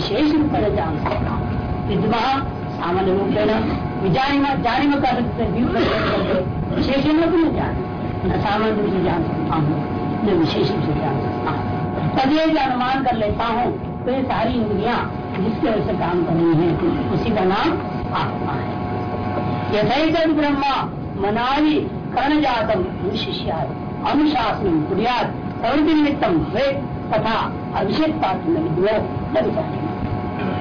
विशेष रूप में जान सकता विद्मा सामान्य रूप में जानिमा जानिमा का विशेष रूप में जान। न सामान्य रूप से जान सकता हूँ मैं विशेष रूप से जान सकता हूँ। ये अनुमान कर लेता हूँ तो ये सारी इंद्रिया जिसके वजह से काम कर रही है, उसी का नाम आत्मा है। यथैत ब्रह्मा मनाली कर्ण जातम शिष्या अनुशासन कुरियात प्रवृत्ति निमित्तम वे तथा अभिषेक पात्र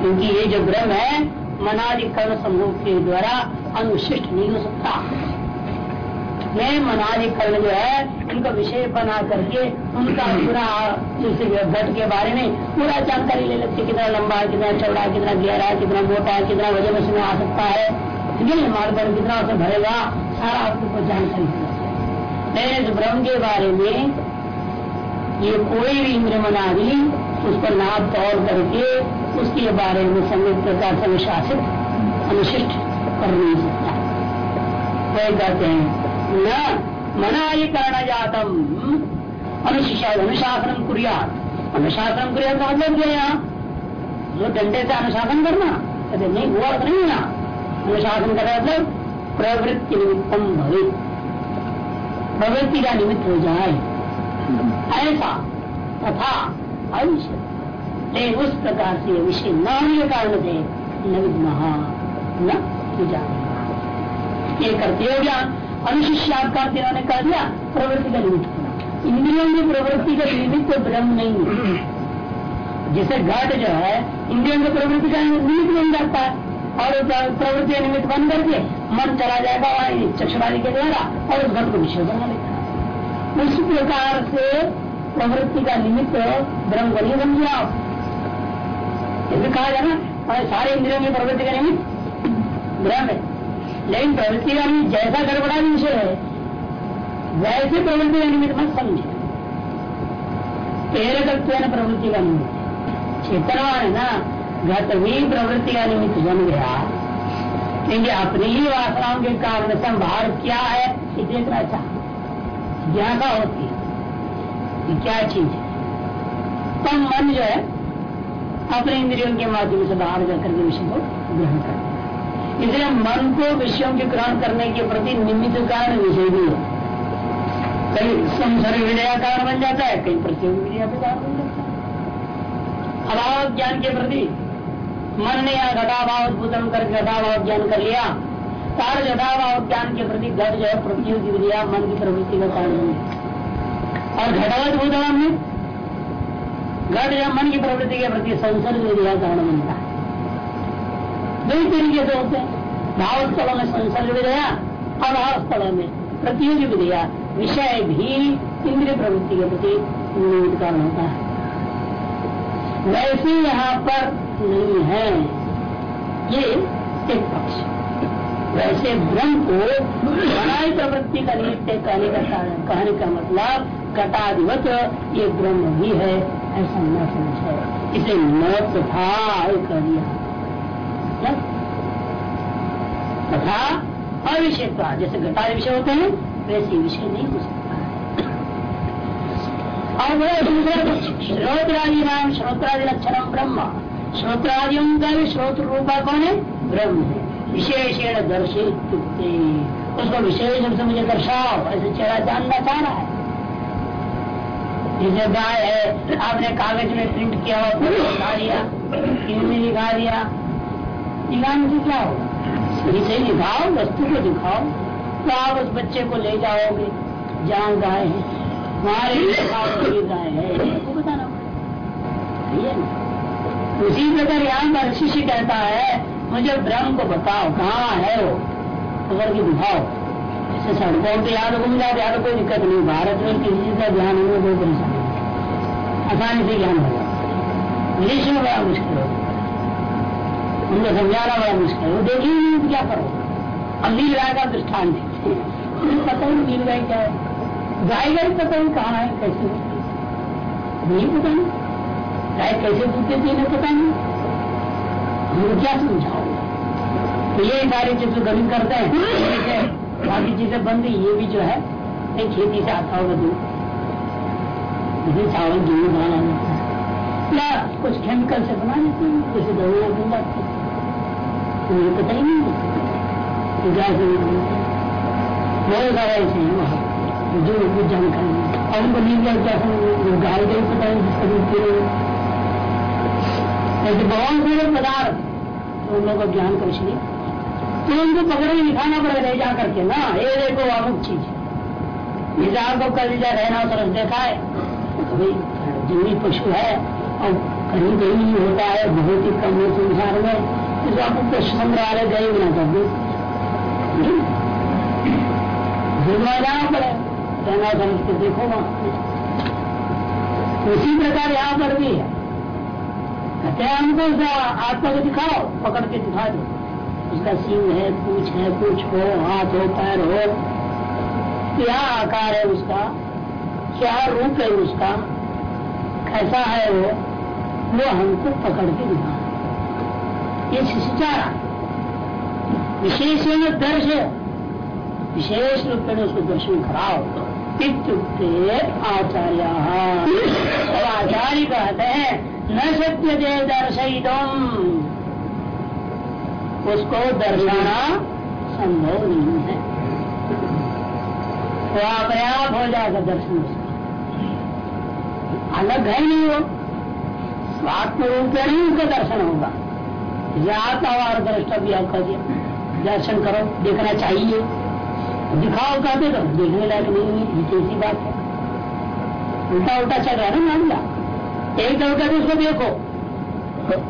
क्योंकि ये जो ब्रह्म है, मनादि कर्ण समूह के द्वारा अनुशिष्ट नहीं हो सकता। मैं मनादि कर्ण जो है उनका विषय बना करके उनका पूरा जैसे घट के बारे में पूरा जानकारी ले लेते कितना लंबा है कितना चौड़ा है कितना गहरा है कितना मोटा है कितना वज़न उसमें आ सकता है। मार्ग पर कितना उसे भरेगा, सारा आपको जानकारी इस ब्रह्म के बारे में ये कोई भी इंद्र मना दी उस पर नाप तौल करके उसके बारे में संयुक्त प्रकार से अनुशासित, अनुशिष्ट कर नहीं सकता वह कहते हैं, न मनाधिकरण जातम अनुशिषा अनुशासन कुरिया अनुशासन कुरिया का मतलब क्या यहाँ? जो डंडे से अनुशासन करना, कहते नहीं हुआ नहीं ना अनुशासन कर मतलब प्रवृत्ति निमित्तम भवे। प्रवृत्ति का निमित्त हो जाए। ऐसा तथा अविषय लेकिन उस प्रकार से विषय न होने के कारण से न विद्महा न पूजा। ये करते हो गया। अनुशिष्याकार ने कह दिया, प्रवृत्ति का निमित्त इंद्रियों की प्रवृत्ति का निमित्त तो ब्रह्म नहीं है। जैसे घट जो है, इंद्रियों की प्रवृत्ति का निमित्त बन जाता है। और प्रवृत्ति निमित्त बन करके मन चला जाएगा वहाँ चक्षुरादि के द्वारा और उस घट को विषय बना लेता उस प्रकार से प्रवृत्ति का निमित्त ब्रह्म को नहीं समझे आप भी कहा जाए ना सारे इंद्रियों की प्रवृत्ति का निमित्त। ब्रह्म है लेकिन प्रवृत्ति का निमित्त जैसा गड़बड़ा विषय है, वैसे प्रवृत्ति का निमित्त मत समझे। प्रेरकत्व प्रवृत्ति का निमित्त। चेतना है ना घट भी प्रवृत्ति का निमित्त बन गया। क्योंकि अपनी ही वासनाओं के कारण से बाहर क्या है ये देखना चाह ज्ञाता होती है। क्या चीज़ है? तब मन जो है, अपने इंद्रियों के माध्यम से बाहर जाकर के विषय को ग्रहण करता है। इसलिए मन को विषयों के ग्रहण करने के प्रति निमित्त कारण विषय भी है। कहीं संसर्ग विजया कारण बन जाता है, कहीं प्रतियोगी विजया कारण बन जाता है। अभाव ज्ञान के प्रति मन ने यहाँ घटाभाव भूतम कर घटाभाव ज्ञान कर लिया सार घटाभाव ज्ञान के प्रति घट जो है, प्रतियोगी विजया मन की प्रवृत्ति का कारण और घटावत भूतम में घट या मन की प्रवृत्ति के प्रति संसर्ग विजया कारण बनता है। दो तरीके से होते हैं भाव स्थलों में संसर्ग विजया भाव स्थलों में प्रतियोगी भी गया विषय भी इंद्रिय प्रवृत्ति के प्रति निमित्त कारण होता है। वैसे यहाँ पर नहीं है। ये एक पक्ष। वैसे ब्रह्म को बनाई प्रवृत्ति का निमित्त कहने का कारण कहने का मतलब घटाधिवत ये ब्रह्म भी है, ऐसा न समझे इसे न तथा कह दिया तथा अविषय जैसे घटादि विषय होते हैं, वैसे विषय नहीं हो सकता है। और वो दूसरा कुछ श्रोत्रादि नाम श्रोत्रादि लक्षण ब्रह्म। श्रोत्रादियों का भी श्रोत रूपा कौन है? ब्रह्म है। विशेषण दर्शित उसको विशेष रूप से मुझे दर्शाओ, ऐसे चेहरा जानना चाह रहा है। जैसे गाय है आपने कागज़ में प्रिंट किया हुआ दिखा दिया हिंदी दिखा दिया। से क्या होगा सही से दिखाओ वस्तु को दिखाओ। तो आप उस बच्चे को ले जाओगे जहाँ गाय है। वहाँ गाय है। आपको बताना उसी प्रकार यहाँ पर शिष्य कहता है मुझे ब्रह्म को बताओ कहाँ है वो? अगर की दिखाओ। ऐसे सड़कों पे याद घूम जाओ याद कोई दिक्कत नहीं। भारत में किसी चीज़ का ध्यान होने कोई परेशानी आसानी से ज्ञान होगा। विदेश में बड़ा मुश्किल होगा। उनको समझाना बड़ा मुश्किल है वो देखिए नहीं क्या करो। अब नील राय का दृष्टान देखते पता ही नील राय क्या है। गाय गाय पता नहीं कहाँ है, कैसे नहीं पता नहीं। गाय कैसे दूध देती है पता नहीं। हम क्या समझाओ तो ये सारी चीज़ें गणित करते हैं। बाकी चीज़ें बंद ये भी जो है खेती से आता होगा दूध। चावल गेहूँ बनाना या कुछ केमिकल से बना लेते हैं, जैसे दवाइयाँ बन जाती है। पता ही नहीं वहाँ, जो जानकारी और उनको क्या गाय पता है दूध रहे पदार्थ तो उन लोगों को ज्ञान तो उनको पकड़ के दिखाना पड़ेगा जा करके ना, ये देखो अमुक चीज़। जैसे आपको कल जा रहना तरफ़ देखा है तो जंगली पशु है और कहीं कहीं नहीं होता है, बहुत ही कम है संसार में तो आपको पशु संग्रहालय गए बिना कर दो जाना पड़े। रहना समझ के देखो वहाँ। उसी प्रकार यहाँ पर भी है। कहते हैं हमको आत्मा को दिखाओ, पकड़ के दिखा दो। उसका सिंह है, पूछ है कुछ हो, हाथ हो, पैर हो, क्या आकार है उसका? क्या रूप है उसका? कैसा है वो? वो हमको पकड़ के दिखा। ये शिष्टाचार विशेष दर्श विशेष रूप में उसको दर्शन कराओ इत्युक्ते आचार्य। आचार्य कहते हैं, न सत्य दे दर्शितम उसको दर्शाना संभव नहीं है। तो अपने आप हो जाएगा दर्शन अलग है नहीं वो। स्वात्म रूप में नहीं उसका दर्शन होगा। आत्मावार द्रष्टव्य आपका दर्शन करो, देखना चाहिए। दिखाओ कहते तो देखने लायक नहीं है, ये कैसी बात है। उल्टा उल्टा चल रहा है ना मामला। एक दो कहते उसको देखो।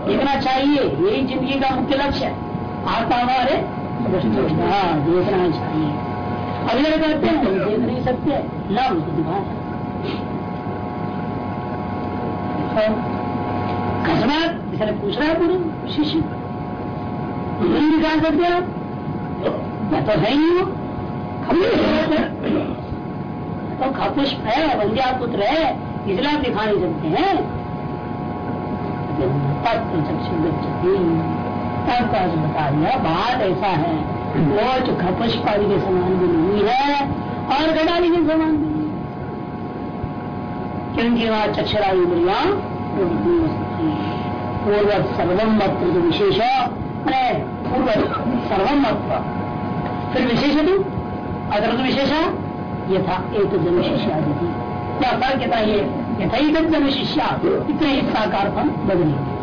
देखना चाहिए, यही ज़िंदगी का मुख्य लक्ष्य है। आत्मा हमारे हाँ। देखना चाहिए। अगले कहते हैं? देख नहीं सकते। न उसको दिखा अकस्मात इसने पूछ रहा है पूरे शिष्य। नहीं दिखा सकते आप? मैं तो है नहीं हूँ। तो खपुष्प है वंद्या पुत्र है इसलिए आप दिखा नहीं सकते हैं। तब का बता दिया बात ऐसा है। जो खपुष्प आदि के समान भी नहीं है और घटाली के समान भी क्योंकि वहाँ चक्षरा इंद्रिया पूर्व सर्वम मत विशेष पूर्व सर्वम मत फिर विशेष अगर तो? विशेष यथा एक जन शिष्यादि क्या फ़र्क कहता ये? यथा एक जन शिष्या इतने ही साकार बदलेंगे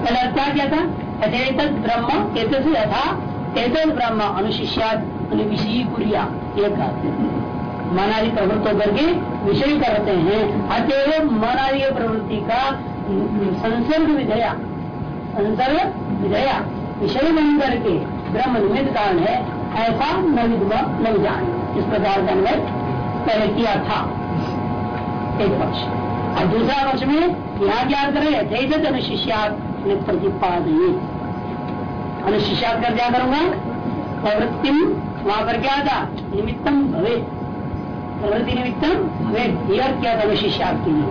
पहले क्या क्या था? यथेत ब्रह्म एक यथा एक ब्रह्म अनुशिष्याद विषय कुरिया एक मनादि प्रवृत्त होकर के विषय करते हैं। अतएव मनादि प्रवृत्ति का संसर्ग विधया संसर्ग विधया, विषय बन करके ब्रह्म निमित्त कारण है, ऐसा न विधवा न जान इस प्रकार का अन्वय पहले किया था। एक पक्ष और दूसरा पक्ष में यहाँ क्या करें तेजत अनुशिष्यात प्रतिपादय। अनुशिष्यात कर क्या करूँगा? प्रवृत्ति वहाँ पर क्या था? निमित्तम भवे। प्रवृत्ति निमित्तम भवे। यह क्या था अनुशिष्यात के लिए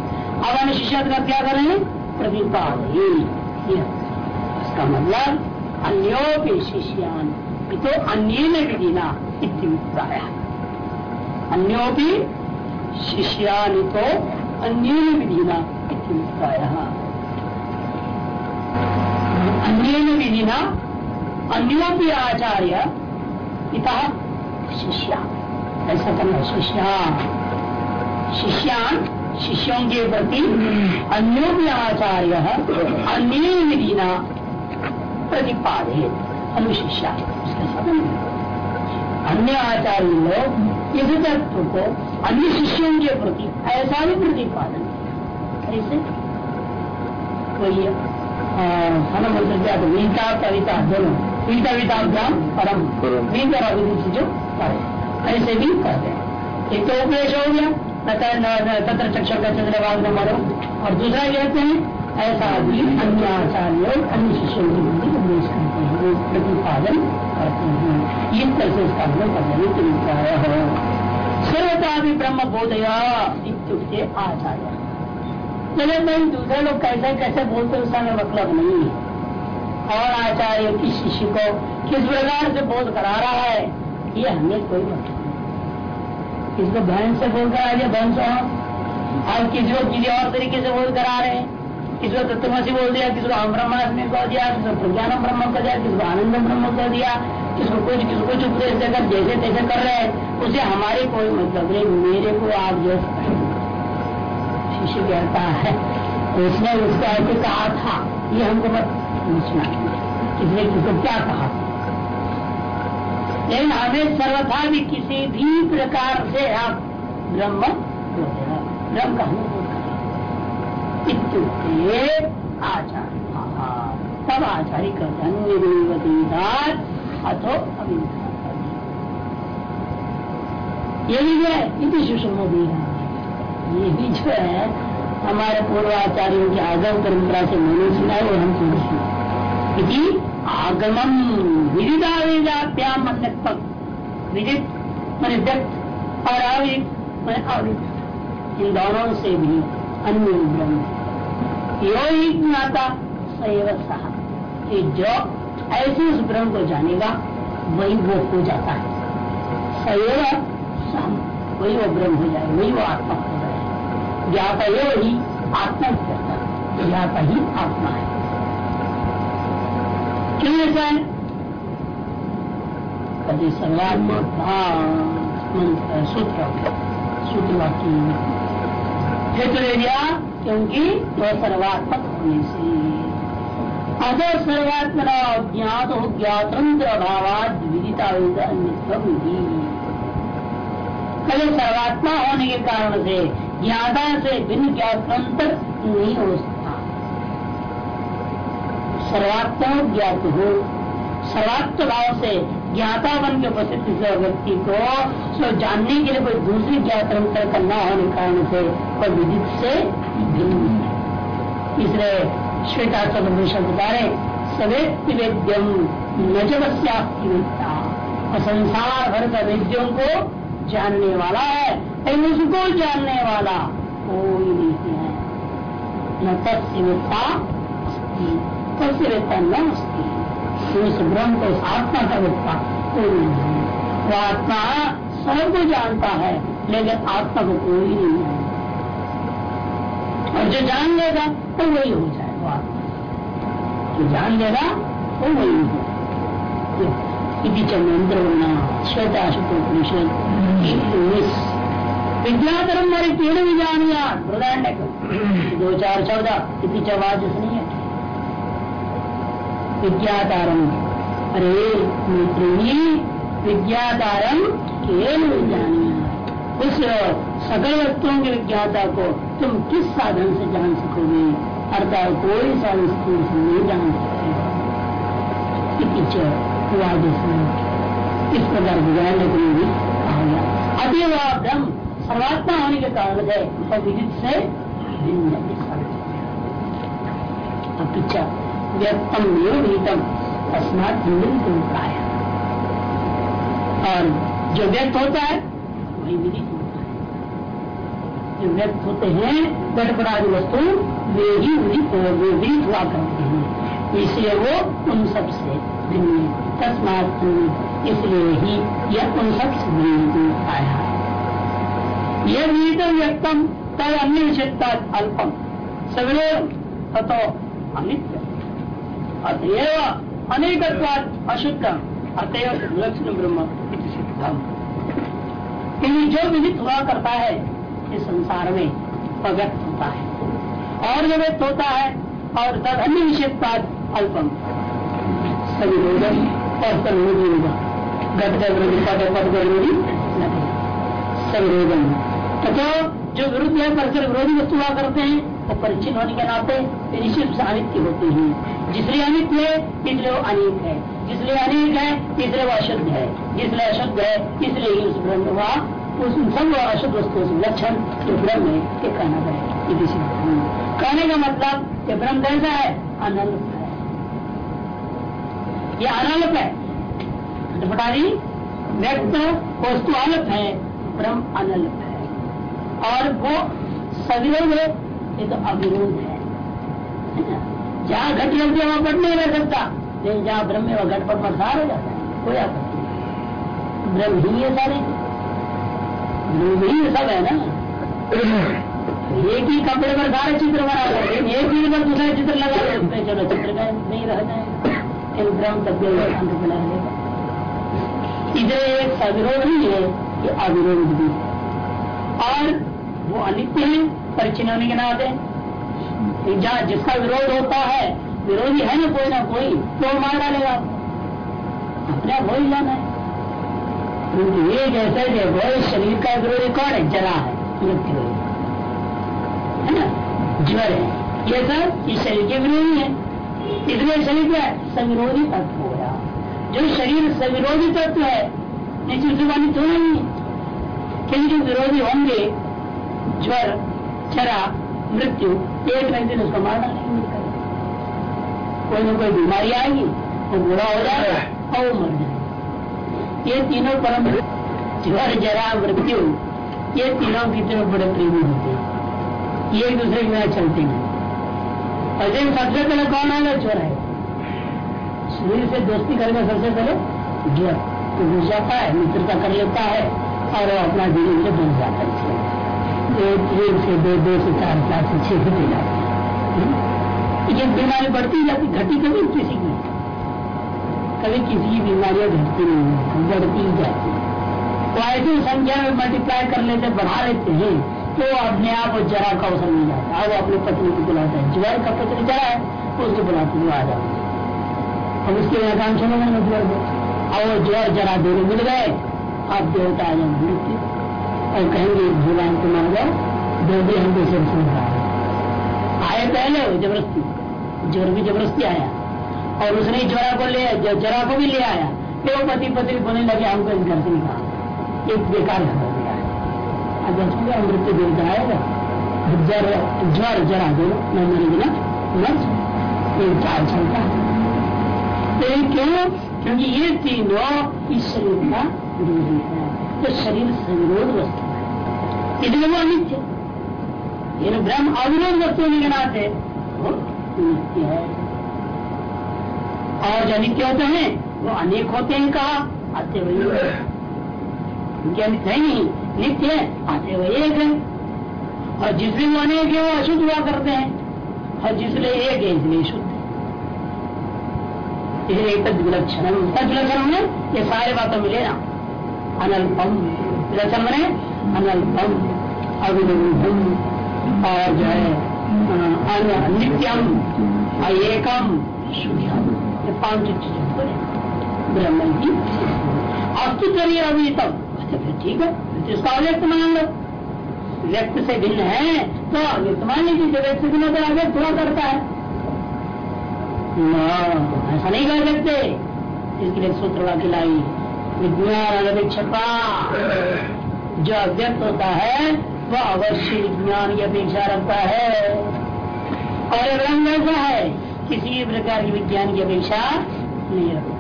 अब अनुशिष्यात का क्या करें? प्रतिपादय इसका मतलब अन्योपि शिष्यान। तो अन्य विधिना इत्याय अन्योपि शिष्यानि तो अन्य विधिना इत्याय अन्य विधिना अन्योपि आचार्य पिता शिष्या। ऐसा करना शिष्या। शिष्यान शिष्यों के प्रति अन्योपि आचार्य अन्य विधिना प्रतिपादित अनुशिष्या अन्य आचार्य लोग इस तत्व को अन्य शिष्यों के प्रति ऐसा भी प्रतिपादन कैसे कोई हनुमंत्र क्या तो कविता, दोनों। वीता विताभ्याम परम वीता अविधि से जो ऐसे भी करते हैं एक तो उपदेश हो गया तत्र चक्षर का चंद्रभाग न मरो। और दूसरा कहते हैं ऐसा भी अन्य आचार्य और अन्य शिष्यों की बुद्धि उपदेश करते हैं वो प्रतिपादन करते हैं। इस तरह से इसका अध्ययन करने के लिए हो? सर्वता भी ब्रह्म बोधया इत्युक्ते आचार्य। चले भाई दूसरे लोग कैसे कैसे बोलते उसका मतलब नहीं है। और आचार्य किस शिष्य को किस प्रकार से बोध करा रहा है? ये हमें कोई मतलब इसको बहन से बोल करा दिया से और। किसी को किसी और तरीके से बोध करा रहे हैं। किसी को तत्वसी बोल दिया, किसी को हम ब्रह्मास्मि कह दिया, किसी को प्रज्ञान ब्रह्म कर दिया, किसी को आनंद ब्रह्म कर दिया किसको कुछ किसको कुछ उपदेश देकर जैसे तैसे कर रहे हैं। उसे हमारे कोई मतलब नहीं, मेरे को आप जो शिष्य कहता है, उसने उसका कहा था, ये हमको मत पूछना किसने किसको क्या कहा लेकिन हमें सर्वथा भी किसी भी प्रकार से आप ब्रह्म ब्रह्म का इत्युक्ते आचार्य तब आचार्य कहते अन्य अथो ये भी जो है इति सुषमोदी ये भी जो है हमारे पूर्वाचार्यों की आगम परंपरा से मैंने सुना है वो हम सुन आगमम विदिता वेदाभ्याम विदित मैंने व्यक्त और अविदित मैंने अविदित इन दोनों से भी अन्य ब्रह्म। यो ही ज्ञाता, सैव सहा। कि जो ऐसे उस ब्रह्म को जानेगा, वही वो हो जाता है। सैव सहम वही वो ब्रह्म हो जाए वही वो आत्मा हो जाए ज्ञाता वही आत्मा है। ज्ञाता ही आत्मा है। क्यों ऐसा है कभी सर्वात्मा सूत्र। सूत्र वाक्य। हेतु ले लिया क्योंकि वह सर्वात्मक होने से। अगर सर्वात्मना ज्ञात हो ज्ञातंत्र अभाव विदिता कल सर्वात्मा होने के कारण से ज्ञाता से भिन्न ज्ञातंत्र नहीं हो सकता। सर्वात्मा ज्ञात हो। सर्वात्म भाव से ज्ञाता बन के उपस्थित व्यक्ति को सो जानने के लिए कोई दूसरी ज्ञातंत्र का न होने कारण से वह विदित से भिन्न इसलिए श्वेता चतुर्भूषण बता रहे सवेद वेद्यम नजवस्याप्तिवेदता और संसार भर का वेद्यों को जानने वाला है उसको जानने वाला कोई नहीं है। न तत्वेदता तत्वेदता न अस्ती उस ब्रह्म को आत्मा का व्यक्ता कोई नहीं वो आत्मा सबको जानता है, लेकिन आत्मा को कोई नहीं है और जो जान लेगा तो वही हो जाएगा जो जान लेगा वो वही हो इति चंद्र श्वेताशुपनिषद उन्नीस विद्याधर्म और तीन भी जानिया दो चार चौदह, इति चौवाज नहीं है विज्ञातारम। अरे मित्री विज्ञातारम केवल विज्ञानिया उस सकल वस्तुओं के विज्ञाता को तुम किस साधन से जान सकोगे? अर्थात कोई साधन से नहीं जान सकते। इस प्रकार विज्ञान लिए भी कहा गया। ब्रह्म सर्वात्मा होने के कारण है। विदित से भिन्न अपिचा व्यक्तम निरूपितम अस्मात है और जो व्यक्त होता है, वही है जो व्यक्त होते हैं, गड़बड़ादि वस्तु, वे ही विदित वे विदित हुआ करते हैं। इसलिए वो उन सबसे भिन्न तस्मात इसलिए ही यह उन सबसे भिन्न आया यह विदित व्यक्तम तब अन्य विषयता अल्पम। सगले तो अनित्य अतएव अनेक अशुद्ध अतएव लक्षण ब्रह्म सिद्धम क्योंकि जो विदित हुआ करता है, इस संसार में वह होता है। और जो व्यक्त होता है, और तद अन्य विषयत्वाद अल्पम। सविरोधन और सर्वोधि होगा घट पद विरोधी सविरोधन तथा जो विरुद्ध है, परस्पर विरोधी वस्तु हुआ करते हैं वो परिचित होने के नाते निश्चित अनित्य होते हैं। जिसलिए अनित्य है इसलिए वो अनेक है। जिसलिए अनेक है इसलिए वो अशुद्ध है। जिसलिए अशुद्ध है इसलिए उस ब्रह्म हुआ उस सब अशुद्ध वस्तु लक्षण ब्रह्म है ये कहना पड़ेगा कहने का मतलब ये ब्रह्म कैसा है? अनल्प है। ये अनल्प है। बटारी व्यक्त वस्तु अल्प है, ब्रह्म अनल्प है। और वो है ये तो अविरोध है। जहाँ घट लगती है वहाँ पट नहीं रह सकता? लेकिन जहाँ ब्रह्म है, वह घट पर मसार हो जाता है। कोई आपत्ति ब्रह्म ही है सारे। ब्रह्म ही सब है ना? एक ही कपड़े पर सारे चित्र बना करते एक ही पर दूसरा चित्र लगा देते चलो चित्र का नहीं रह जाए। ब्रह्म तब अंत बना रहेगा इधर एक सविरोध ही है कि अविरोध भी और वो अनित्य है। परिचन्न होने के नाते। जहाँ जिसका विरोध होता है, विरोधी है ना कोई ना कोई तो मार डालेगा। अपने आप हो ही जाना है। क्योंकि ये जैसे देखो शरीर का विरोधी कौन है? जला है मृत्यु है ना? ज्वर है। ये सब इस शरीर के विरोधी है। इसलिए शरीर क्या है? सविरोधी तत्व हो गया। जो शरीर सविरोधी तत्व है, निश्चित तो नहीं क्योंकि जो विरोधी होंगे, ज्वर चरा, मृत्यु एक न दिन उसको मार डालेंगे कोई ना कोई बीमारी आएगी वो बुरा हो जाएगा, और मर जाएगा। ये तीनों परम ज्वर जरा, मृत्यु, ये तीनों की तरफ़ बड़े प्रेमी होते हैं। ये एक दूसरे के बिना चलते हैं। और जब सबसे पहले कौन आएगा? ज्वर है शरीर से दोस्ती करेगा सबसे पहले ज्वर तो घुस जाता है, मित्रता कर लेता है, और अपना धीरे धीरे बन जाता है। एक एक से दो दो से चार चार से छह घटे जाते हैं। ये बीमारी बढ़ती जाती, घटी कभी किसी की। कभी किसी की बीमारियाँ घटती नहीं बढ़ती ही जाती तो ऐसी संख्या में मल्टीप्लाई कर लेते, बढ़ा लेते हैं तो अपने आप जरा का अवसर मिल जाता है। वो अपनी पत्नी को बुलाता है। ज्वर का पत्नी जरा है उसको बुलाते हुए आ जाते अब उसके काम चलो ज्वर को और वो ज्वर जरा दोनों मिल गए, अब देवता आ मृत्यु और कहेंगे, भगवान को मार जाओ दो भी हम कैसे सुन रहा आए पहले ज़बरदस्ती ज्वर भी ज़बरदस्ती आया। और उसने ज्वरा को ले, जरा को भी ले आया। फिर वो पति पत्नी बोलने लगे, हमको इस घर से निकाल एक बेकार घर हो गया है। अब समझा मृत्यु देवता आएगा? जर, ज्वर, जरा दो मैं मेरे बिना मर ये चाल चलता है? तो क्यों? क्योंकि ये तीनों इस शरीर का विरोधी है। तो शरीर सविरोध वस्तु इसलिए वो अनित्य ये ब्रह्म अविरोध वस्तु होने के नित्य है। और जो अनित्य होते हैं, वो अनेक होते हैं कहा आते वही क्योंकि अनित्य है नहीं नित्य है, आते वही एक है। और जिसमें वो अनेक है, वो अशुद्ध हुआ करते हैं। और जिसलिए एक है, इसलिए शुद्ध इसलिए एक विलक्षण तद विलक्षण में ये सारे बातों मिले ना अनल्पम। विलक्षण बने अनल्पम। अविरूढ़ और जो है नित्यम ये पाँच ब्रह्म की अस्तु चलिए अभी तक अच्छा फिर ठीक है इसका अव्यक्त मान लो व्यक्त से भिन्न है तो अव्यक्त मान लीजिए जो व्यक्त से भिन्न तो अव्यक्त थोड़ा करता है। ऐसा नहीं कर सकते। इसके लिए सूत्र वाक्य लाई। विज्ञान जो अव्यक्त होता है वह अवश्य विज्ञान की अपेक्षा रखता है। और ब्रह्म ऐसा है, किसी भी प्रकार की विज्ञान की अपेक्षा नहीं रखता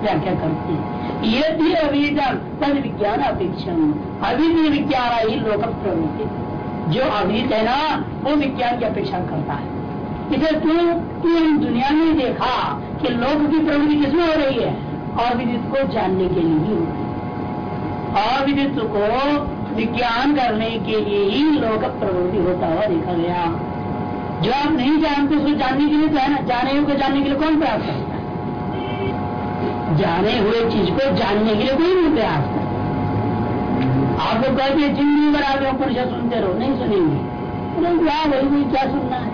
व्याख्या करते हैं। ये भी अविदम तद विज्ञान अपेक्षा अविद विज्ञान ही लोक प्रवृत्ति। जो अविद है ना, वो विज्ञान की अपेक्षा करता है। इसे तू तू दुनिया में देखा कि लोक की प्रवृत्ति किसमें हो रही है? अविदित को जानने के लिए अविदित को विज्ञान करने के लिए ही लोक प्रवृत्ति होता हुआ देखा गया। जो आप नहीं जानते, उसको जानने के लिए तो है ना जाने हुए जानने के लिए कौन प्रयास करता है? जाने हुए चीज़ को जानने के लिए कोई नहीं प्रयास करता। आपको कहते ज़िंदगी भर आप उपनिषद सुनते रहो, नहीं सुनेंगे। क्या वही कोई क्या सुनना है?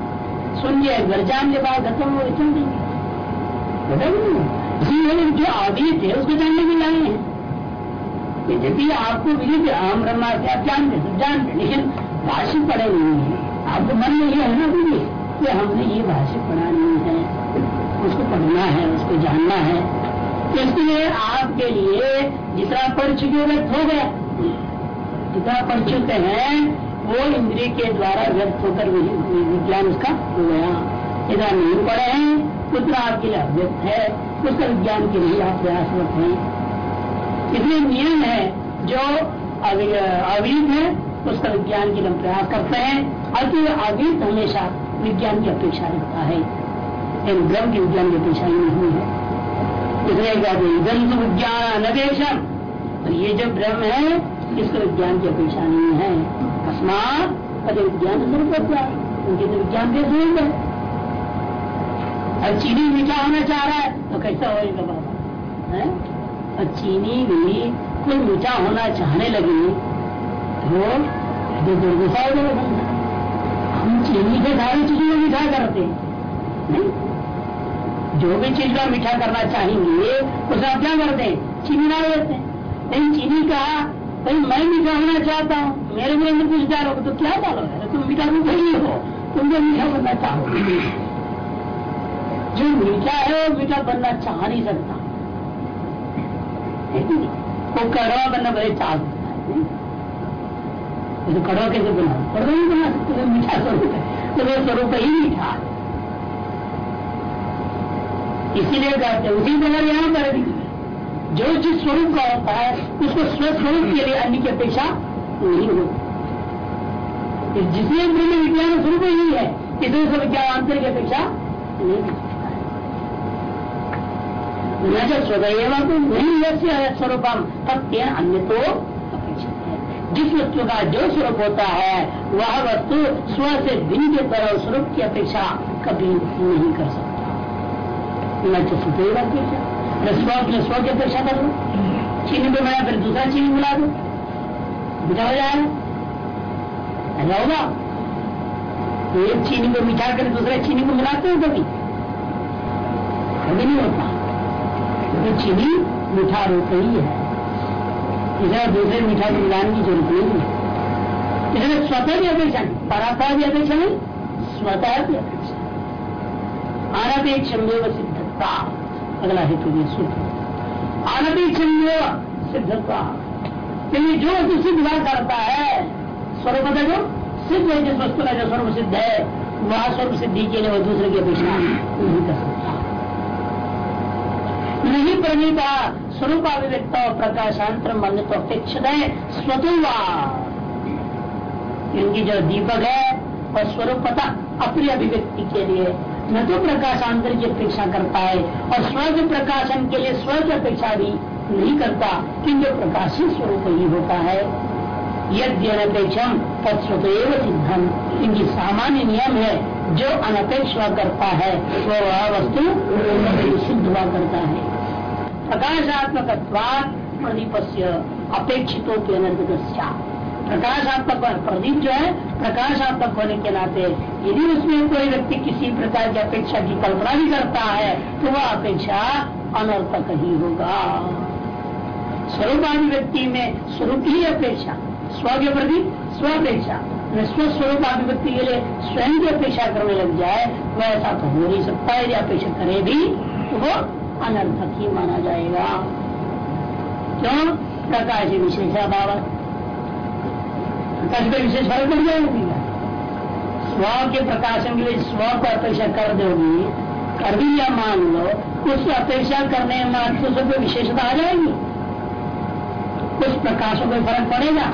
सुन लिया बार जान के बाद खत्म हो चल देंगे। जो आदि थे, उसको जानने के लिए हैं। यद्यपि आपको विदित आम ब्रह्मा से आप जानते सब जानते लेकिन भाष्य पढ़े नहीं है। आपको मन में ये है ना भी कि हमने ये भाष्य पढ़ा नहीं है। उसको पढ़ना है, उसको जानना है। इसलिए आपके लिए जितना पढ़ चुके व्यक्त हो गया, जितना पढ़ चुके हैं, वो इंद्रिय के द्वारा व्यक्त होकर विज्ञान उसका हो गया। इतना नहीं पढ़े हैं, उतना आपके लिए अव्यक्त है। उसका विज्ञान के लिए आप प्रयासरत हैं। इसलिए नियम है जो अवीत है, उसका विज्ञान के लिए प्रयास करते हैं। अति अवीत हमेशा विज्ञान की अपेक्षा रखता है। इन ब्रह्म की विज्ञान की अपेक्षा ही नहीं है। इसलिए विज्ञान अनपेक्षम और ये जो ब्रह्म है, इसको विज्ञान की अपेक्षा नहीं है। अकस्मात अरे विज्ञान स्वरूप उनके तो विज्ञान के स्वरूप है। और चीनी मीठा होना चाह रहा है? तो कैसा होगा? बाबा और चीनी भी कोई मीठा होना चाहने लगी तो दुर्दशा हो जाएगा। हम चीनी के सारी चीज़ों को मीठा करते नहीं? जो भी चीज़ का मीठा करना चाहेंगे, उसे आप क्या करते हैं? चीनी डाल देते हैं। चीनी का भाई, मैं मीठा होना चाहता हूँ। मेरे में अंदर कुछ डालो तो क्या डालोगे तुम मीठा रूप ही हो? तुम जो मीठा बनना चाहोगे। जो मीठा है, वो मीठा बनना चाह नहीं सकता। वो कड़वा बनना बड़े सकता तो कड़वा कैसे बना? कड़वा बना सकते मीठा स्वरूप है। तो वो स्वरूप ही मीठा। इसीलिए कहते हैं, उसी प्रकार यहाँ पर जो जिस स्वरूप का होता है, उसको स्वस्वरूप के लिए अन्य की अपेक्षा नहीं होती। जिसमें ब्रह्म विज्ञान स्वरूप ही है इसलिए सब विज्ञान आंतरिक अपेक्षा नहीं न जो स्वदैव नहीं स्वरूपम तब अन्य तो जिस वस्तु का जो स्वरूप होता है वह वस्तु स्व से भिन्न के तरह स्वरूप की अपेक्षा कभी नहीं कर सकता न तो सुदैव अपेक्षा के स्व की अपेक्षा कर लो चीनी में बना फिर दूसरा चीनी मिला दो मीठा हो जाएगा ऐसा होगा एक चीनी को मिठा कर दूसरे चीनी को मिलाते हो कभी कभी नहीं होता। तो चीनी मीठा रूप ही है। इसे दूसरे मीठा को मिलाने की ज़रूरत नहीं है। इसलिए स्वतः भी अपेक्षा नहीं पराता भी अपेक्षा नहीं, स्वतः भी अपेक्षा अनपेक्ष सिद्धता अगला हेतु भी सूत्र अनपेक्ष सिद्धता क्योंकि जो वस्तु सिद्ध करता है, स्वरूप जो सिद्ध है, जिस वस्तु का जो स्वरूप सिद्ध है, वह स्वरूप सिद्धि के लिए वह दूसरे की अपेक्षा नहीं कर सकता। नहीं प्रणीता, स्वरूप अभिव्यक्त प्रकाशांतर मन तो अपेक्षित है स्वतुवा इनकी जो दीपक है, वह स्वरूप पता अपनी अभिव्यक्ति के लिए, न तो प्रकाशांतर की अपेक्षा करता है, और स्व के प्रकाशन के लिए स्व की अपेक्षा भी नहीं करता, क्योंकि प्रकाशी स्वरूप ही होता है। यद्य अनपेक्षम तत्स्वत सिद्धम। इनकी सामान्य नियम है, जो अनपेक्ष करता है, वह वस्तु सिद्ध हुआ करता है। प्रकाशात्मक प्रदीप से अपेक्षितों प्रकाशात्मक प्रदीप जो है, प्रकाशात्मक होने के नाते यदि उसमें कोई व्यक्ति किसी प्रकार की अपेक्षा की कल्पना भी करता है तो वह अपेक्षा अनर्थक ही होगा। स्वरूपाधि व्यक्ति में स्वरूप ही अपेक्षा स्व के प्रति स्वेक्षा स्व स्वरूप अभिव्यक्ति के लिए स्वयं की अपेक्षा करने लग जाए, वह ऐसा तो हो नहीं सकता। यदि अपेक्षा करे भी तो वो अनर्थक ही माना जाएगा। क्यों? प्रकाश विशेषाभाव प्रकाश का विशेष फ़र्क पड़ जाएगा। स्व के प्रकाशन के लिए स्व को अपेक्षा कर दोगी, कर भी या मान लो उस अपेक्षा करने मात्र से विशेषता आ जाएगी। उस प्रकाशों में फ़र्क पड़ेगा।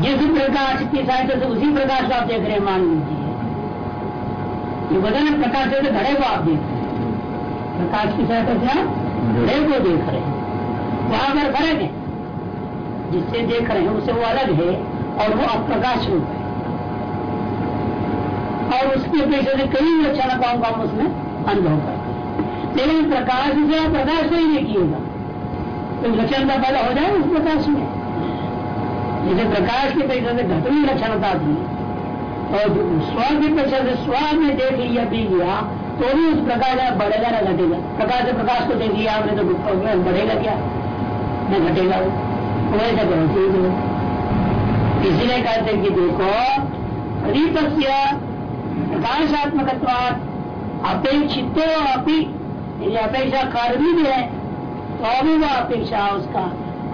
जिस प्रकाश की सहायता से उसी प्रकाश को आप देख रहे हैं, मान लीजिए। ये वज़न प्रकाश से घड़े को आप देख रहे हैं। प्रकाश की सहायता से घड़े को देख रहे हैं। वहाँ पर फ़र्क है। जिससे देख रहे हैं उसे वो अलग है और वो अप्रकाश रूप है। और उसकी अपेक्षा से कई लक्षणताओं का हम उसमें अनुभव करते हैं। लेकिन प्रकाश से आप प्रकाश नहीं देखिएगा तो लक्षणता पैदा हो जाए उस प्रकाश में। जैसे प्रकाश की अपेक्षा से घटनी लक्षणता थी। और स्व की अपेक्षा से स्व में देख लिया पी गया तो भी उस प्रकाश बढ़ेगा ना घटेगा। प्रकाश से प्रकाश को देख लिया आपने तो बढ़ेगा क्या? न घटेगा। वो वैसा करो इसीलिए कहते हैं। कि देखो प्रदीप प्रकाशात्मक अपेक्षित अपनी अपेक्षा कर भी है तो अभी वह अपेक्षा उसका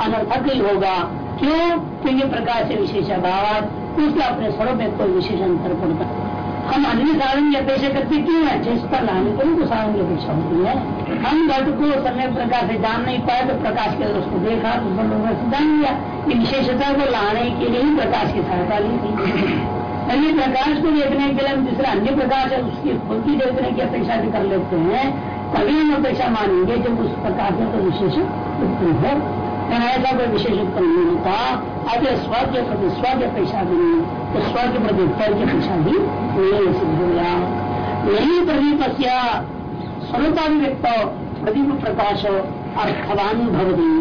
अनर्थक ही होगा। क्यों? क्योंकि प्रकाश से विशेष अभाव उसका अपने स्वरूप में कोई विशेष अंतर पड़ता हम अन्य साधन की अपेक्षा करते क्यों है? जिस पर लाने के तो साधन की अपेक्षा होती है। हम घट को समय प्रकाश से जान नहीं पाए तो प्रकाश के उसको देखा तो लोगों से जान लिया विशेषता को लाने के लिए ही प्रकाश की सहायता ली थी। अन्य प्रकाश को देखने के लिए हम दूसरा अन्य प्रकाश है, उसकी खुद देखने की अपेक्षा भी कर लेते हैं। तभी हम अपेक्षा मानेंगे जब उस प्रकाश में तो विशेष उत्पन्न हो। ऐसा कोई विशेष उत्तर नहीं होता अगर स्व के प्रति स्व के पेशा भी नहीं तो स्व के प्रति उत्तर के पेशा भी नहीं सिद्ध हो गया यही प्रदीप स्वरूपाभिव्यक्त प्रदीप प्रकाश अर्थवान भवती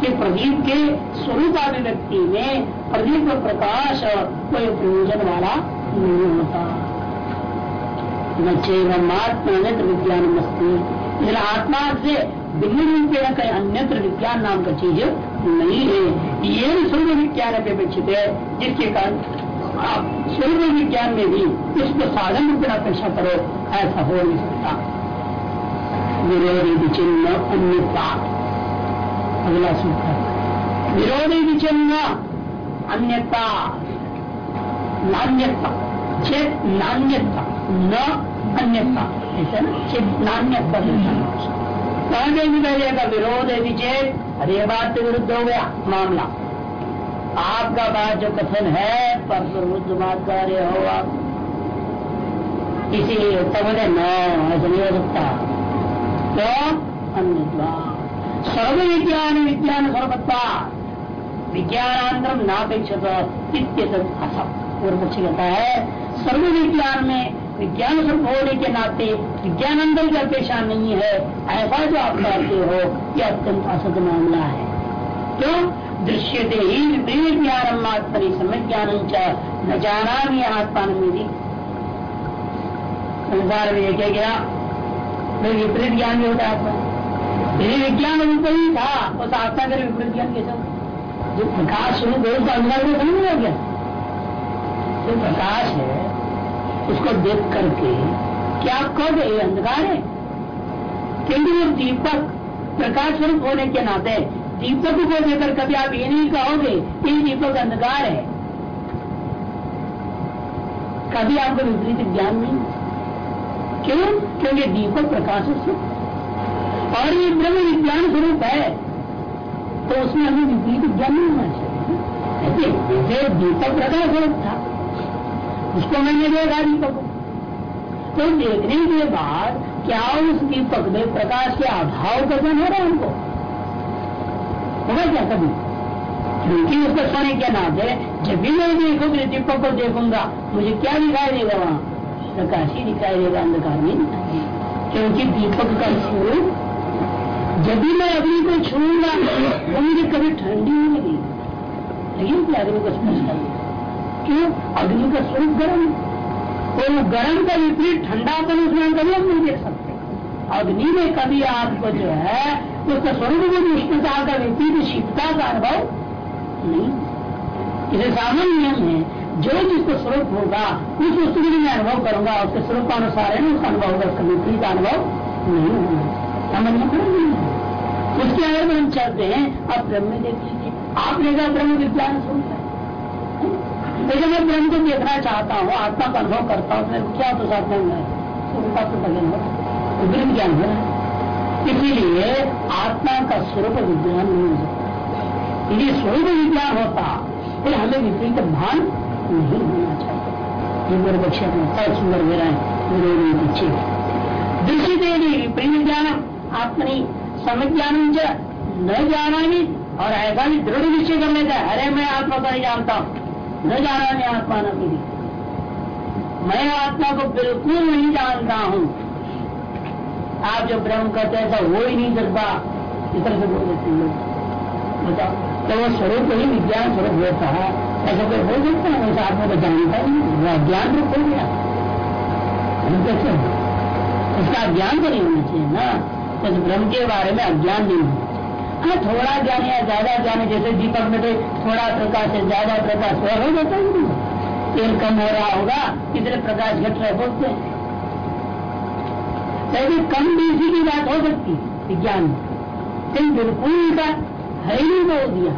कि प्रदीप के स्वरूपाभिव्यक्ति में प्रदीप प्रकाश कोई प्रयोजन वाला नहीं होता। न आत्मा विज्ञान मस्ती आत्मा से रूपेण कहीं अन्यत्र विज्ञान नाम का चीज़ नहीं है ये स्वरूप विज्ञान अपेक्षित है जिसके कारण आप स्वरूप विज्ञान में भी इसको साधन रूप अपेक्षा करो ऐसा हो नहीं सकता। विरोधी चिन्ह अन्यता अगला सूत्र विरोधी चिन्ह अन्यता नान्यता चेत नान्यता न अन्यता ऐसा ना, चेत नान्यता कहा गई का विरोध है विचेत अरे बात से विरुद्ध हो गया मामला। आपका बात जो कथन है पर विरुद्ध बात कर रहे हो आप। इसीलिए तब न, ऐसा नहीं हो सकता। तो अन्य सर्व विज्ञान विज्ञान सर्वत्ता विज्ञानांतरम नापेक्षित असम पूर्व पक्षी कहता है सर्व विज्ञान में विज्ञान स्वरूप होने के नाते विज्ञान अंदर की अपेक्षा नहीं है। ऐसा जो आप कहते हो, ये अत्यंत असत मामला है। क्यों? दृश्य दे ही विपरीत ज्ञान आत्मनि समय ज्ञान न जाना भी आत्मा भी संसार में क्या गया विपरीत ज्ञान भी होता है विज्ञान रूप ही था उस आत्मा का विपरीत ज्ञान कैसे जो प्रकाश शुरू हो, उसका अंदर में समझ नहीं गया। जो प्रकाश है उसको देख करके क्या कहोगे? ये अंधकार है। क्योंकि वो दीपक प्रकाश स्वरूप होने के नाते दीपक को देकर कभी आप ये नहीं कहोगे कि दीपक अंधकार है। कभी आपको विपरीत ज्ञान नहीं? क्यों? क्योंकि दीपक प्रकाश स्वरूप और ये ब्रह्म विज्ञान स्वरूप है तो उसमें हमें विपरीत ज्ञान नहीं होना चाहिए। दीपक प्रकाश स्वरूप था उसको मैंने देखा दीपक तो देखने के बाद क्या उस दीपक में प्रकाश के अभाव का हो रहा है उनको? होगा क्या कभी? क्योंकि उसका सोने क्या नाम है जब भी मैं देखूँगी, दीपक को देखूँगा, मुझे क्या दिखाई देगा वहाँ? प्रकाश ही दिखाई देगा, अंधकार नहीं। क्योंकि दीपक का स्वरूप, जब भी मैं अग्नि को छूँगा वो मुझे कभी ठंडी नहीं लगेगी। लेकिन अग्नि को स्पर्श क्यों अग्नि का स्वरूप गर्म तो गर्म का विपरीत ठंडापन उसमें कभी हम नहीं देख सकते। अग्नि में कभी आपको जो है, उसका स्वरूप में उष्णता का विपरीत शीतता का अनुभव नहीं। इसे सामान्य नियम है, जो जिसको स्वरूप होगा, उस वस्तु के मैं अनुभव करूँगा, उसके स्वरूप अनुसार है उसका अनुभव होगा, उसका विपरीत अनुभव नहीं होगा। समझना पड़ेगा उसके अगर हम चलते हैं आप ब्रह्म देख लीजिए। आपने कहा ब्रह्म विज्ञान स्वरूप है। लेकिन मैं ब्रह्म को देखना चाहता हूँ, आत्मा का अनुभव करता हूँ मेरे क्या तो साथ में उनका तो विपरीत ज्ञान है। इसीलिए आत्मा का स्वरूप विज्ञान नहीं हो। सकता यदि स्वरूप विज्ञान होता, फिर हमें विपरीत भान नहीं होना चाहिए। मेरे बहुत सुंदर मेरा विरोधी बच्चे दृष्टि देवी विपरीत ज्ञान, आत्मनि समझ ज्ञान न जाना और ऐसा भी दृढ़ निश्चय कर लेता है, अरे मैं आत्मा को नहीं जानता। हूँ न जाना मैं आत्मा न मेरी मैं आत्मा को बिल्कुल नहीं जानता हूँ। आप जो ब्रह्म कहते हैं, ऐसा हो ही नहीं सकता। इस तरह से बोल देते बताओ। तो वो स्वरूप ही विज्ञान स्वरूप होता है। ऐसा कोई हो सकता है? वैसे आत्मा को जानता ही नहीं। अज्ञान रूप हो गया। इसका ज्ञान तो नहीं होना चाहिए ना। तो ब्रह्म के बारे में अज्ञान नहीं होना हाँ थोड़ा ज्ञान या ज़्यादा ज्ञान जैसे दीपक में तो थोड़ा प्रकाश है, ज़्यादा प्रकाश वह हो जाता है तेल कम हो रहा होगा कितने प्रकाश घट रहे बोलते हैं। लेकिन कम इसी की बात हो सकती है, विज्ञान में। बिल्कुल का है ही बोल दिया,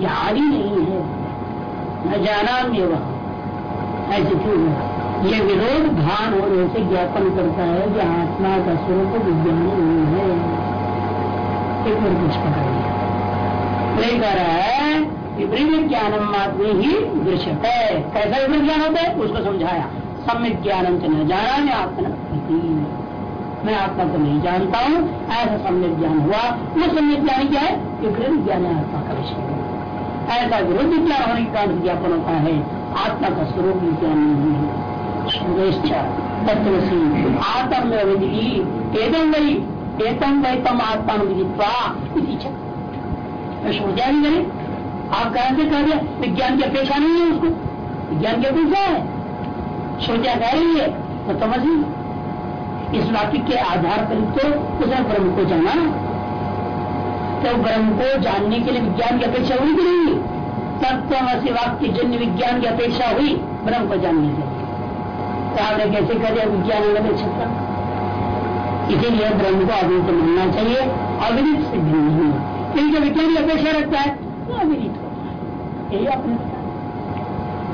याद ही नहीं है। न जाना में ऐसे क्यों है? ये विरोध भान होने से ज्ञापन करता है कि आत्मा का स्वरूप विज्ञान नहीं है। एक और कुछ पकड़ लिया कह रहा है विपरीत ज्ञानम आदमी ही दृश्य है कैसा विपरीत ज्ञान होता है? उसको समझाया। सम्यक ज्ञान न जाना मैं आत्मा मैं आत्मा को नहीं जानता हूँ, ऐसा सम्यक ज्ञान हुआ। वो सम्यक ज्ञान क्या है? विपरीत ज्ञान आत्मा का विषय। ऐसा विरोध ज्ञान होने के कारण ज्ञापन होता है। आत्मा का स्वरूप ज्ञान नहीं है। तत्वसी आत्म वही एतम वैतम आत्मा विदित्वा सोचा नहीं करे आप कहा से कह दिया विज्ञान की अपेक्षा नहीं है उसको विज्ञान की अपेक्षा है सोचा कह रही है तो समझ इस वाक्य के आधार पर तो उसने ब्रह्म को जाना तो ब्रह्म को जानने के लिए विज्ञान की अपेक्षा हुई। कि नहीं तत्वसी वाक्य जन्य विज्ञान की अपेक्षा हुई ब्रह्म को जानने के लिए तो आपने कैसे कर दिया विज्ञान अपेक्षा? इसीलिए ब्रह्म को तो मिलना चाहिए अविदित से भी नहीं लेकिन जो विज्ञान की अपेक्षा रखता है। वो अविदित होता है। यही आपने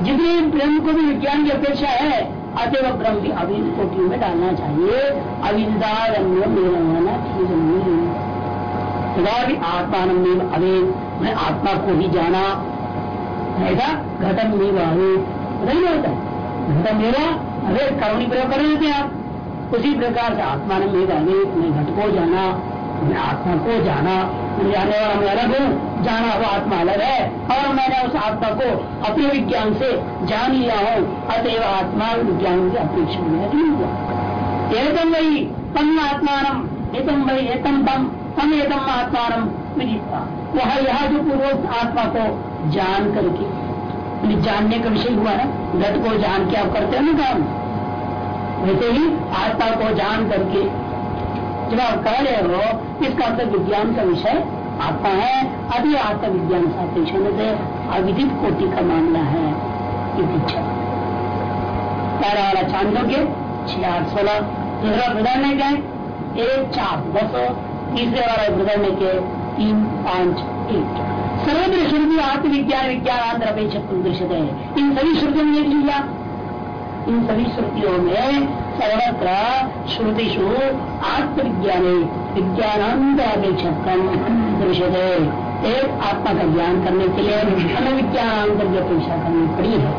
जितने ब्रह्म को भी विज्ञान की अपेक्षा है अतः ब्रह्म की अविद कोटि में डालना चाहिए। अविदा रंग मेरा ठीक नहीं भी आत्मान अवेद। मैं आत्मा को ही जाना। ऐसा घटन में अवेद। नहीं होता घटन मेरा, अवेद कर्मी प्रयोग कर थे आप। उसी प्रकार से आत्मा ने मेरा अवेद मैं घट को जाना मैं आत्मा को जाना। जाने वाला मैं अलग हूँ, जाना हुआ आत्मा अलग है। और मैंने उस आत्मा को अपने विज्ञान से जान लिया हूँ। अतएव आत्मा विज्ञान की अपेक्षा नहीं हुआ। एकदम वही तम आत्मान एकदम वही एकदम तम हम एकदम आत्मान वह यह जो पूर्व आत्मा को जान करके जानने का विषय हुआ है घट को जान के आप करते हो ना काम? वैसे ही आत्मा को जान करके। जब आप कह रहे हो, इसका अर्थ विज्ञान का विषय आत्मा है, अभी आत्मा विज्ञान सापेक्षण से अविदित कोटि का मामला है वाला चांदोग्य छह आठ सोलह, दूसरा क्या है एक चार, दस, तीसरे वाला बदलने के तीन, पाँच, एक। सर्वत्र श्रुति आत्मविज्ञान, विज्ञान, आंध्र अपेक्षक दृश्य इन सभी श्रुतियों ने लीजिए इन सभी श्रुतियों में सर्वत्र श्रुतिषु आत्मविज्ञान विज्ञानांत अपेक्षक दृश्य एक आत्मा का ज्ञान करने के लिए अनुविज्ञानांतर की अपेक्षा करनी पड़ी है।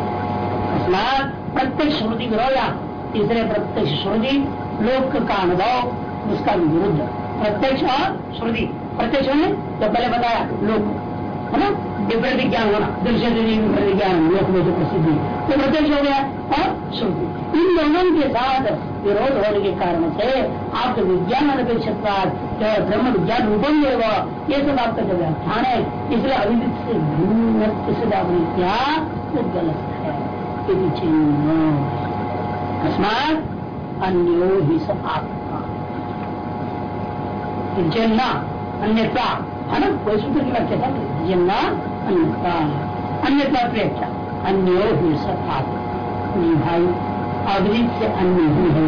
अस्मात प्रत्येक श्रुति विरोधा तीसरे प्रत्यक्ष श्रुति, लोक का अनुभव, उसका विरुद्ध। प्रत्यक्ष और श्रुति। प्रत्यक्ष में जब पहले बताया, लोक। है ना? विपरीत ज्ञान होना दृश्य विपरीत ज्ञान लोक में जो प्रसिद्धि। तो प्रत्यक्ष हो गया और श्रुति इन दोनों के साथ विरोध होने के कारण से आपके विज्ञान अनपेक्षित ब्रह्म विज्ञान रूपम होगा ये सब आपका जो व्याख्यान है, इसलिए अभिदित से भिन्न आपने क्या वो गलत है अस्मात अन्यो ही सब आप जन्ना अन्यता है ना? कोई सूत्र की व्याख्या था? जन्ना अन्यता अन्यता प्रेक्षा, अन्यो ही नहीं भाई अभिजित से अन्य ही है।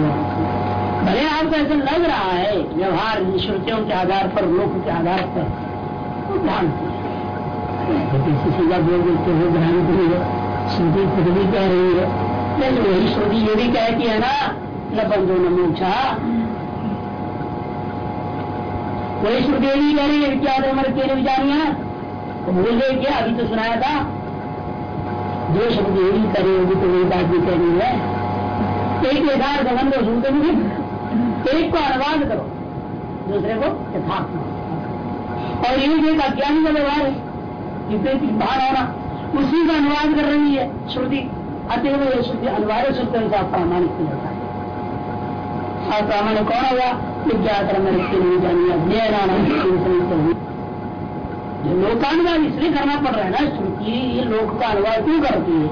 भले आपको ऐसा लग रहा है, व्यवहार श्रुतियों के आधार पर लोक के आधार पर, वो भ्रांति है? सीधा बोल देते हो भ्रांति है श्रुति खुद भी कह रही है। लेकिन वही श्रुति ये भी कहती है ना न बंधो न मोक्षा वही श्रुति नहीं कह रही है, क्या अमर तेरे विचारिया तो भूल गए क्या? अभी तो सुनाया था। जो शब्द यही करे होगी तो वही बात भी कहनी है। एक यथार्थ गमन को सुनते नहीं एक को अनुवाद करो, दूसरे को यथार्थ और यही एक अज्ञानी का व्यवहार है? विपरीत भार होना उसी का अनुवाद कर रही है श्रुति। अतएव यह श्रुति अनिवार्य सूत्र का प्रामाणिक जाता है। और प्रामाणिक कौन होगा? विज्ञाक्रम जो लोकानुवाद इसलिए करना पड़ रहा है ना श्रुति ये लोक का अनुवाद क्यों करती है?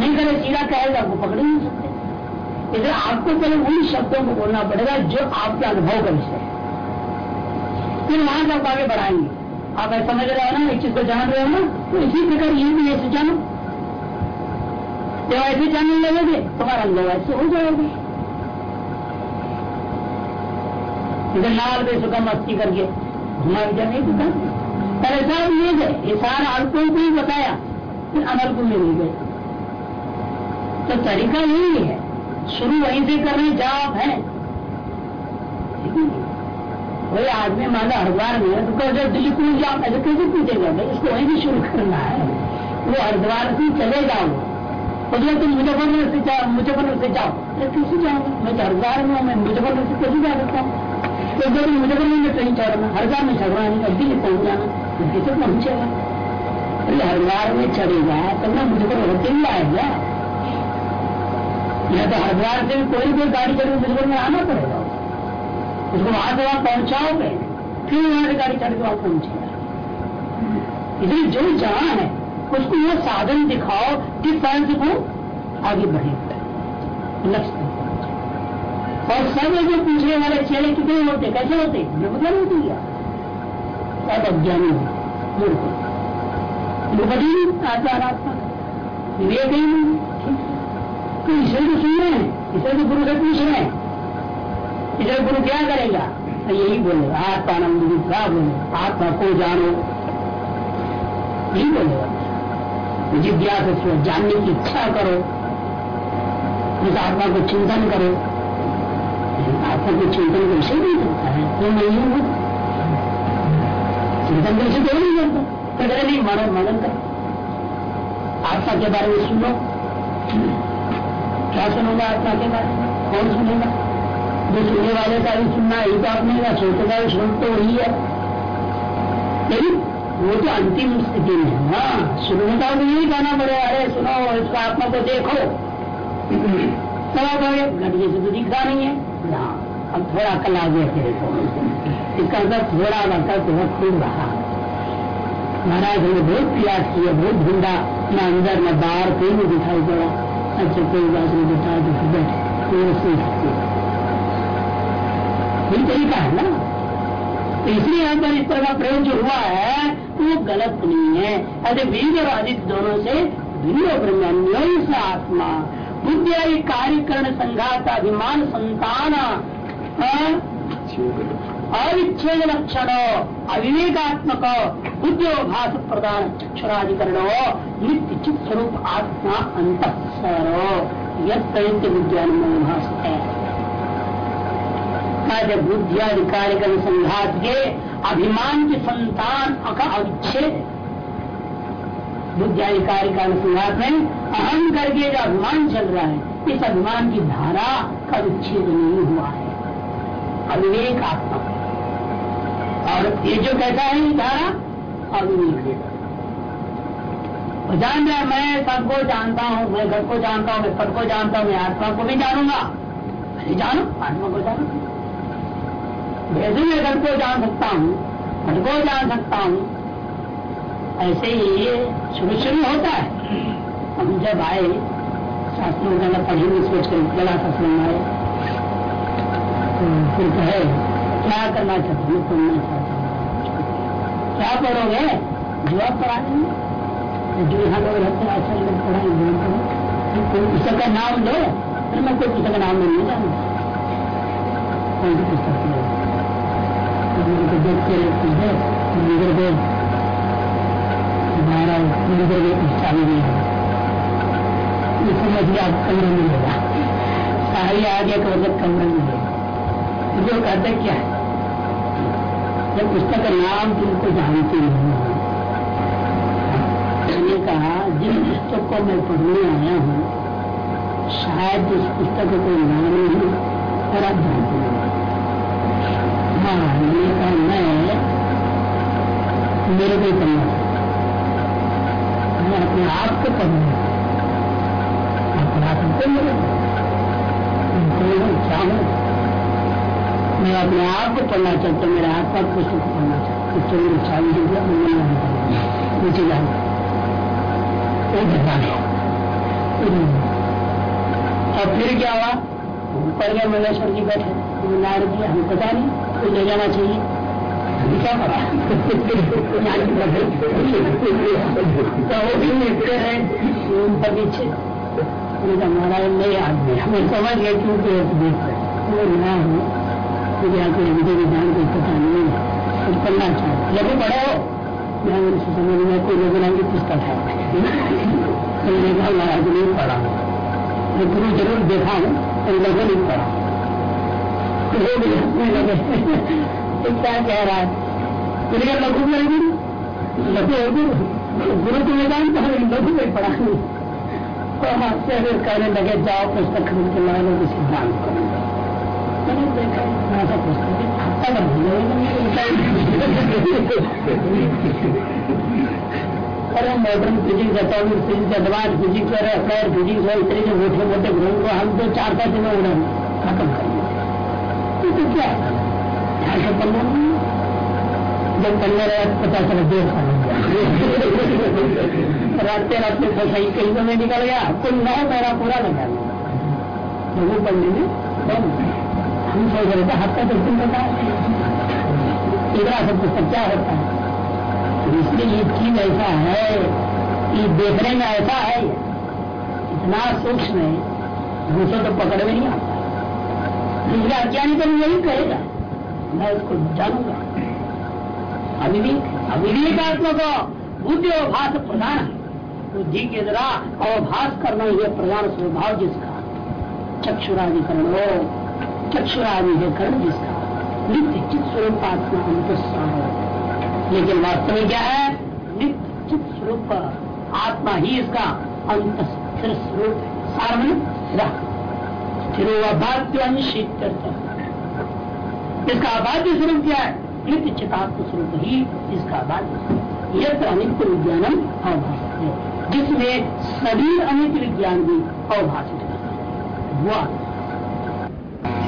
नहीं करे सीधा कहेगा, आपको पकड़ नहीं सकते। इसलिए आपको पहले उन शब्दों को बोलना पड़ेगा जो आपके अनुभव का विषय है। फिर वहाँ से आप आगे बढ़ाएँगे। आप ऐसा समझ रहे हो ना एक चीज़ को जान रहे हो ना तो इसी प्रकार ये भी ऐसे जानो। जब ऐसे जानने लगोगे, तुम्हारा अनुभव ऐसे हो जाएगा। इधर लाल सुगम अस्थि करके घुमा विचार नहीं होता पहले सब ये गए ये सारा अल्पों को ही बताया, फिर अनल्प में नहीं गए तो तरीका यही है, शुरू वहीं से कर करने जाप है। वही आदमी मान हरिद्वार में है तो कहो जब दिल्ली कूद जाओ ऐसे कैसे कूदेगा भाई? इसको वहीं भी शुरू करना है। वो हरिद्वार से चले जाओ। बोले तुम मुजफ्फरनगर से जाओ मुजफ्फरनगर से जाओ। कैसे जाऊँगा मैं तो हरिद्वार में हूँ, मैं मुजफ्फरनगर से कैसे जा सकता हूँ? तो मुझे में ट्रेन चढ़ना हर बार में झगड़ा नहीं अब दिल्ली पहुँच जाना। बुद्धि तो पहुंचेगा अरे हरिद्वार में चढ़ेगा तो ना मुझको होटल आएगा या तो हरिद्वार से कोई कोई गाड़ी चढ़ मुझको में आना पड़ेगा। उसको वहाँ से वहाँ पहुंचाओगे, फिर वहाँ से गाड़ी चढ़ के वहाँ पहुंचेगा। इसलिए जो जहाँ है, उसको वो साधन दिखाओ किस तरह से वो आगे बढ़ेगा लक्ष्य और सब जो पूछने वाले चेहरे कितने होते, कैसे होते? मतलब होती क्या। सब अज्ञानी हो मूर्ख तो तो सुन रहे हैं? इसे तो गुरु से पूछ रहे हैं। इसे गुरु क्या करेगा? तो यही बोले, आत्मानंद क्या बोले? आत्मा को जानो। यही बोलेगा जिज्ञास जानने की इच्छा करो। उस आत्मा को चिंतन करो। आत्मा को चिंतन को विषय नहीं करता है। वो नहीं हूँ चिंतन को विषय नहीं करता कहते नहीं मनन मनन कर आत्मा के बारे में सुनो। क्या सुनूँगा आत्मा के बारे में? कौन सुनेगा? जो सुनने वाले का भी सुनना ही तो आपने का सोचने का भी सुन तो वही है। लेकिन वो तो अंतिम स्थिति में है। ना सुनने का भी यही कहना पड़ेगा अरे सुनो, इसका आत्मा को देखो। गए। घटिए से तो दिखता नहीं है। हाँ। अब थोड़ा कल आ गया तेरे इसका अंदर थोड़ा है तुम्हें खूब रहा। महाराज ने बहुत प्रयास किया, बहुत ढूंढा। न अंदर, न बाहर, कोई नहीं दिखाई पड़ा अच्छा कोई बात नहीं दिखा तो यही तरीका है ना? तो इसलिए यहाँ पर इस तरह का प्रयोग जो हुआ है वो गलत नहीं है। अरे, वीर और आदित्य दोनों से ब्रह्मण्यो से आत्मा। बुद्धि आदि कार्यकरण संघात, अभिमान, संतान अविच्छेद लक्षण अविवेकात्मक बुद्धिभाष प्रदान चक्षुराधिकरण नित्य चित स्वरूप आत्मा अंत यत्य विज्ञान में भाष है बुद्धि आदि कार्यकरण संघात के अभिमान की संतान का अविच्छेद। बुद्धियाधिकारिक का अनुसंघात में अहम करके जो अभिमान चल रहा है, इस अभिमान की धारा का विच्छेद नहीं हुआ है। अविवेक आत्मा और ये जो कहता है धारा अविवेक जान रहा मैं सबको जानता हूँ, मैं घर को जानता हूँ, मैं पद को जानता हूँ, मैं आत्मा को भी जानूँगा। अरे जानो, आत्मा को जानो। वैसे मैं घर को जान सकता हूँ, पद को जान सकता हूँ। ऐसे ही ये शुरू शुरू होता है। हम जब आए, शास्त्रों का पढ़ेंगे सोच कर बड़ा सा आए। तो फिर कहे क्या करना चाहते हैं सुनना चाहते क्या पढ़ोगे जो आप पढ़ा देंगे जो यहाँ लोग रहते हैं ऐसा लोग पढ़ाएँगे कोई पुस्तक का नाम दो फिर मैं कोई पुस्तक का नाम नहीं जानता कौन सी पुस्तक देख के मंदिर को हमारा मंदिर में चालू नहीं है। ये समझ आप कमरा मिलेगा सारी आगे का कमरा मिलेगा जो कहते क्या है? जब पुस्तक का नाम तुमको जानते नहीं मैंने कहा, जिन पुस्तक को मैं पढ़ने आया हूँ, शायद उस पुस्तक को नाम नहीं और आप जानते हाँ। कहा, मैं, मेरे को करना मैं अपने आप को करना अपने आप को मेरे क्या हूँ? मैं अपने आप को पढ़ना चाहता हूँ, मेरे आत्मा पुस्तक पढ़ना चाहता हूँ तो मेरी मैं नीचे जाऊँ वो और फिर क्या हुआ? ऊपर गया मलेश्वर जी बैठे। नारद जी हमें पता नहीं, कोई ले जाना चाहिए। क्या पता? तो वो भी मिलते हैं ऊपर पीछे। नए आदमी हमें समझ गए क्योंकि वो नया हूँ। मुझे आके हिंदी विधान कोई पता नहीं है। कुछ पढ़ना चाहिए लघु पढ़े मैं उनसे समझ में कोई लोग की पुस्तक है महाराज नहीं पढ़ा। मैं गुरु ज़रूर देखा हूँ लोगों नहीं पढ़ा। लोग। क्या कह रहा है? मैंने लघु में गुरु लघु है गुरु। गुरु को मैं जानता हूँ, लघु में पढ़ा नहीं तो आपसे अगर कहने लगे, जाओ पुस्तक खरीद के ला लो सिद्धांत पूछते अरे modern physics atomic physics advance physics और अप्लाइड फिजिक्स और इतने जो मोटे मोटे ग्रहों को हम तो चार पाँच दिन में उड़ा खत्म कर दिया। तो क्या ऐसा पढ़ना जब पढ़ने रहे पता चला देश रास्ते रास्ते सही कहीं तो मैं निकल गया। कोई नौ मेरा पूरा तो वो हम सोच रहे थे हफ़्ता दस दिन बता इतना सब कुछ क्या होता है इसलिए ये चीज़ ऐसा है कि देखने में ऐसा है इतना सूक्ष्म है दूसरों तो पकड़ में नहीं आता इसलिए अज्ञानी तो यही कहेगा मैं उसको जानूँगा अविवेक को बुद्धि और भाष प्रधान है बुद्धि के द्वारा अवभाष करना यह प्रधान स्वभाव जिसका चक्षुराधिकरण हो चक्षुराधिकरण जिसका नित्य चित स्वरूप आत्मा अंतस्सार लेकिन वास्तव में क्या है? नित्य चित स्वरूप, आत्मा ही इसका अंत स्थिर स्वरूप है। स्थिर। इसका अबाध्य स्वरूप क्या है? नित्य चितात्म स्वरूप ही इसका अबाध्य यह अनित्य विज्ञानम अवभाषित है जिसमें सभी अनित्य विज्ञान भी अवभाषित है वह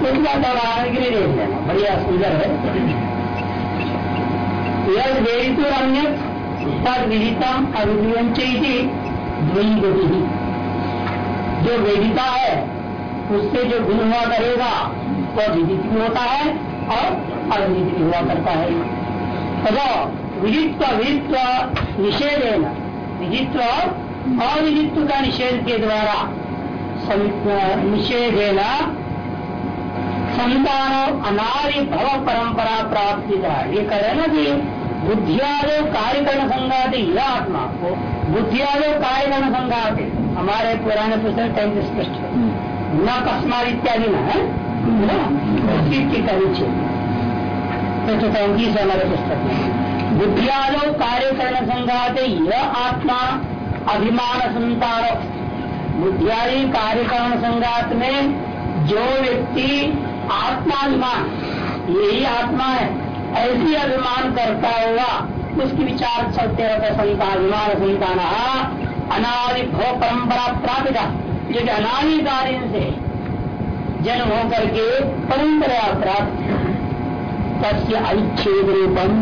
उसके बाद उदाहरण के लिए बढ़िया सुंदर है। यद वेदित अन्य तद विदितम अभिव्यंचयी द्वयी गति जो वेदिता है, उससे जो गुण हुआ करेगा, वह विदित भी होता है और अविदित भी हुआ करता है। तो विदित्व विदित्व निषेध है ना विदित्व और अविदित्व का निषेध के द्वारा निषेध है ना संतान अनादि भव परंपरा प्राप्ति का ये कह रहे ना कि बुद्धियादो कार्यकरण संगाते यह आत्मा को बुद्धियादो कार्यकरण संगाते हमारे पुराने पुस्तक टाइम स्पष्ट है। न कस्मार इत्यादि न है। तैतीस हमारे पुस्तक में? बुद्धियादो कार्यकरण संगाते यह आत्मा अभिमान संतान बुद्धियादि कार्यकरण संगात में जो व्यक्ति आत्माभिमान यही आत्मा है। ऐसी अभिमान करता हुआ उसकी विचार चलते रहते संताभिमान संतान अनादि भव परंपरा प्राप्त जो कि अनादि कार्य से जन्म होकर के परंपरा प्राप्त तस्य अविच्छेद रूपम।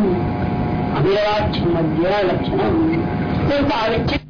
मध्य लक्षण तो अविच्छेद